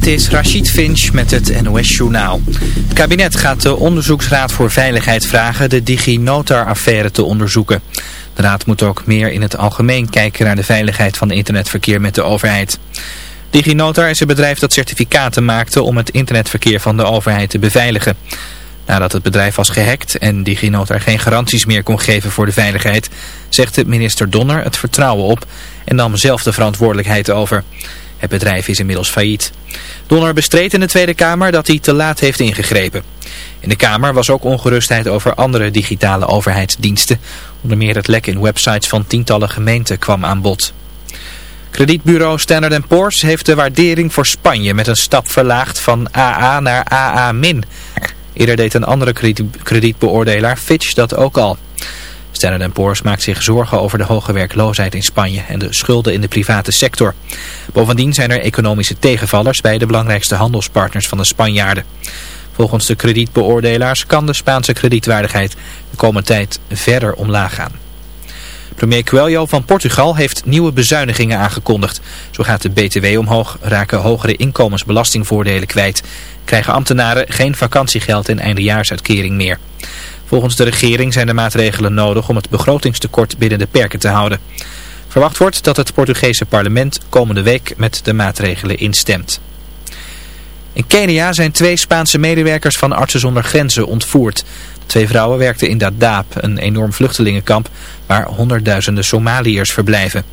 Dit is Rachid Finch met het NOS-journaal. Het kabinet gaat de Onderzoeksraad voor Veiligheid vragen de DigiNotar-affaire te onderzoeken. De raad moet ook meer in het algemeen kijken naar de veiligheid van internetverkeer met de overheid. DigiNotar is een bedrijf dat certificaten maakte om het internetverkeer van de overheid te beveiligen. Nadat het bedrijf was gehackt en DigiNotar geen garanties meer kon geven voor de veiligheid, zegde minister Donner het vertrouwen op en nam zelf de verantwoordelijkheid over. Het bedrijf is inmiddels failliet. Donner bestreed in de Tweede Kamer dat hij te laat heeft ingegrepen. In de Kamer was ook ongerustheid over andere digitale overheidsdiensten. Onder meer het lek in websites van tientallen gemeenten kwam aan bod. Kredietbureau Standard Poor's heeft de waardering voor Spanje met een stap verlaagd van AA naar AA-. Eerder deed een andere kredietbeoordelaar Fitch dat ook al. Standard Poor's maakt zich zorgen over de hoge werkloosheid in Spanje en de schulden in de private sector. Bovendien zijn er economische tegenvallers bij de belangrijkste handelspartners van de Spanjaarden. Volgens de kredietbeoordelaars kan de Spaanse kredietwaardigheid de komende tijd verder omlaag gaan. Premier Coelho van Portugal heeft nieuwe bezuinigingen aangekondigd. Zo gaat de BTW omhoog, raken hogere inkomensbelastingvoordelen kwijt. Krijgen ambtenaren geen vakantiegeld en eindejaarsuitkering meer. Volgens de regering zijn de maatregelen nodig om het begrotingstekort binnen de perken te houden. Verwacht wordt dat het Portugese parlement komende week met de maatregelen instemt. In Kenia zijn twee Spaanse medewerkers van Artsen zonder Grenzen ontvoerd. Twee vrouwen werkten in Dadaab, een enorm vluchtelingenkamp waar honderdduizenden Somaliërs verblijven.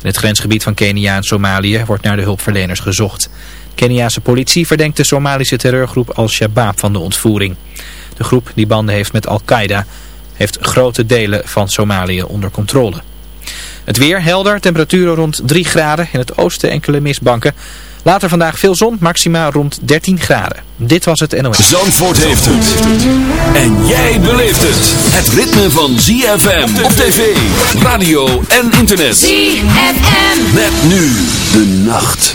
In het grensgebied van Kenia en Somalië wordt naar de hulpverleners gezocht. Keniaanse politie verdenkt de Somalische terreurgroep Al-Shabaab van de ontvoering. De groep die banden heeft met Al-Qaeda heeft grote delen van Somalië onder controle. Het weer helder, temperaturen rond 3 graden, in het oosten enkele mistbanken. Later vandaag veel zon, maxima rond 13 graden. Dit was het NOS. Zandvoort heeft het. En jij beleeft het. Het ritme van ZFM op tv, radio en internet. ZFM. Met nu de nacht.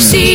see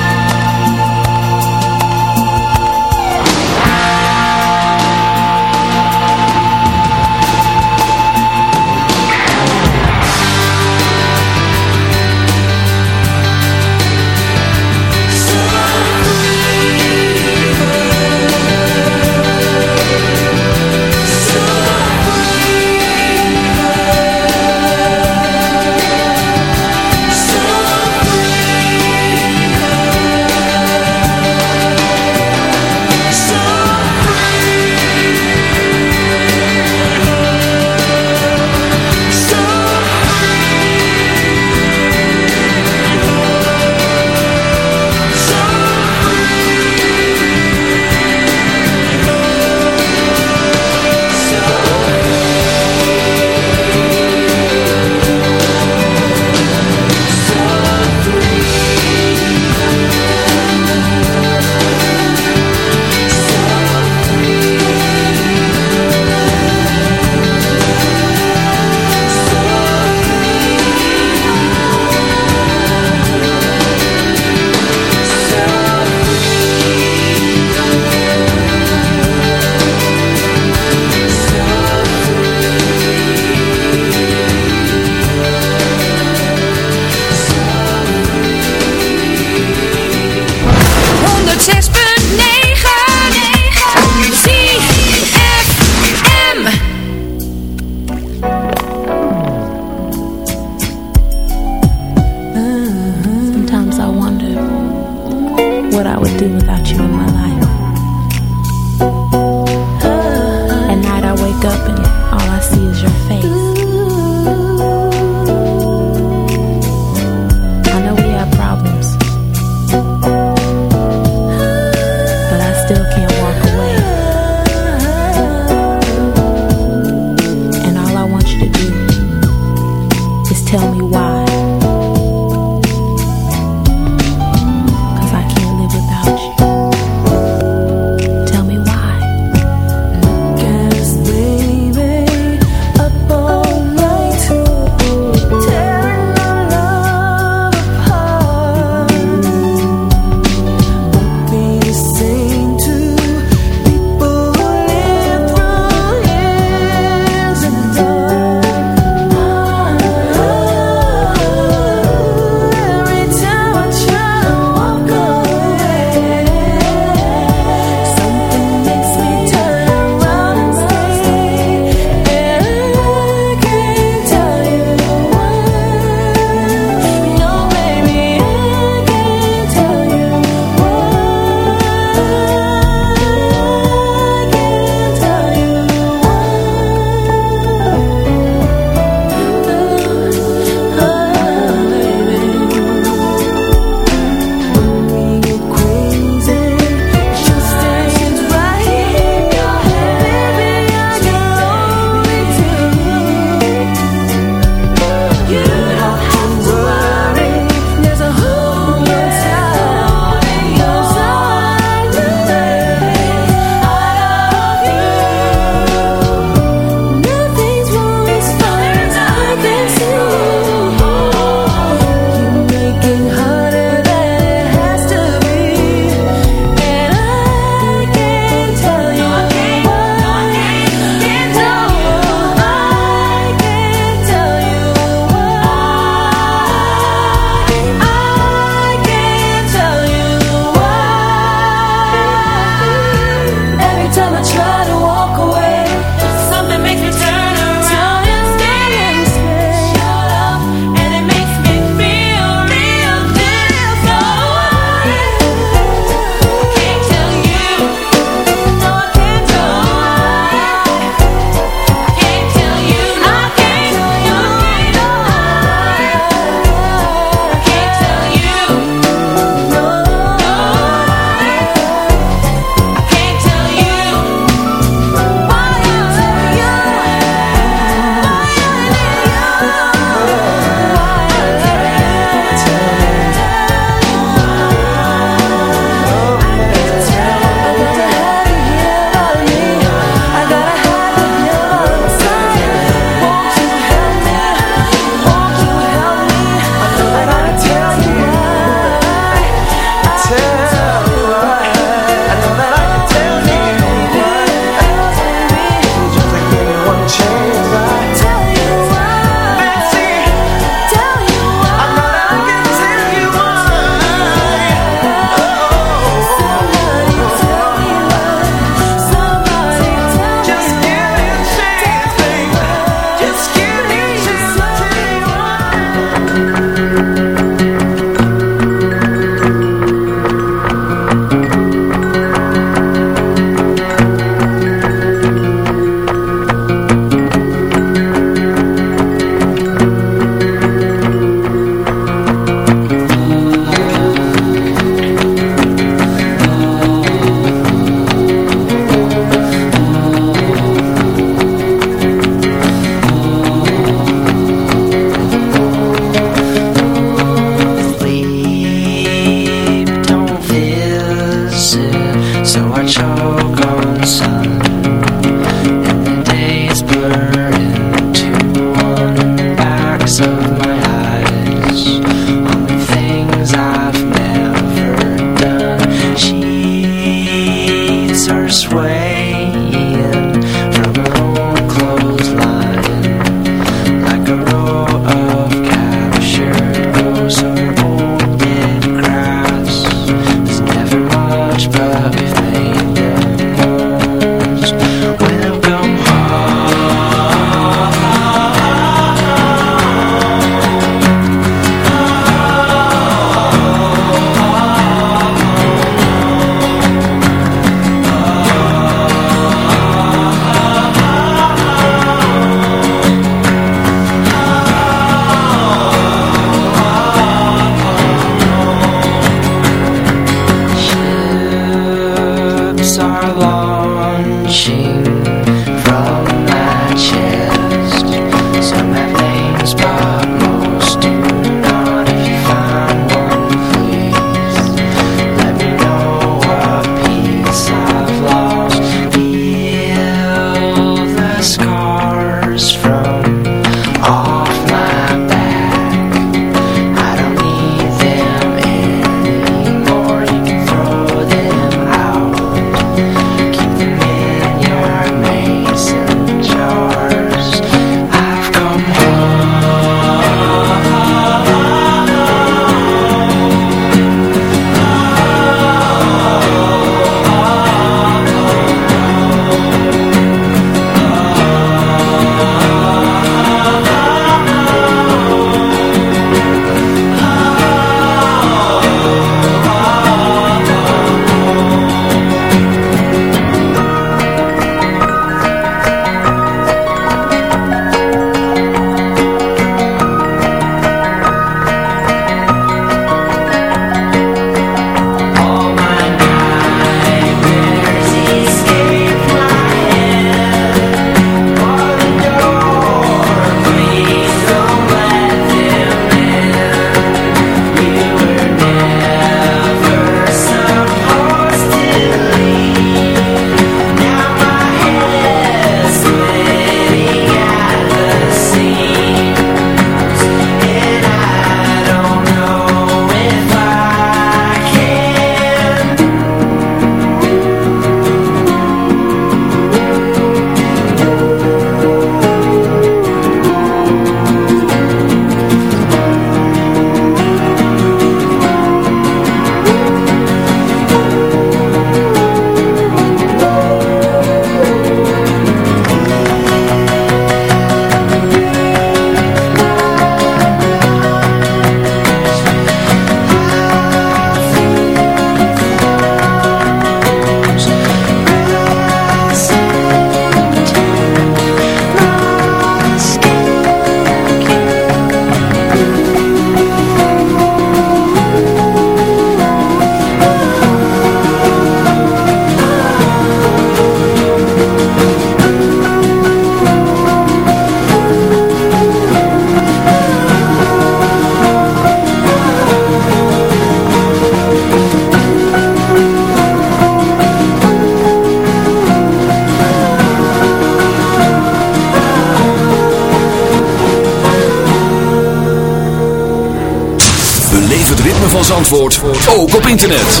ook op internet.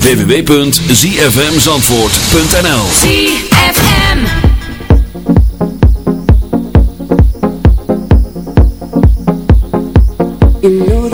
www.zfmzandvoort.nl ZFM You know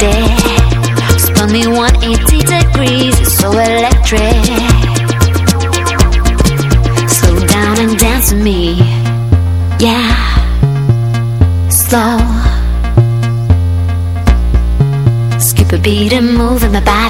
Affected. Spun me 180 degrees. So electric. Slow down and dance with me. Yeah. Slow. Skip a beat and move in my body.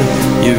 je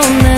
lonely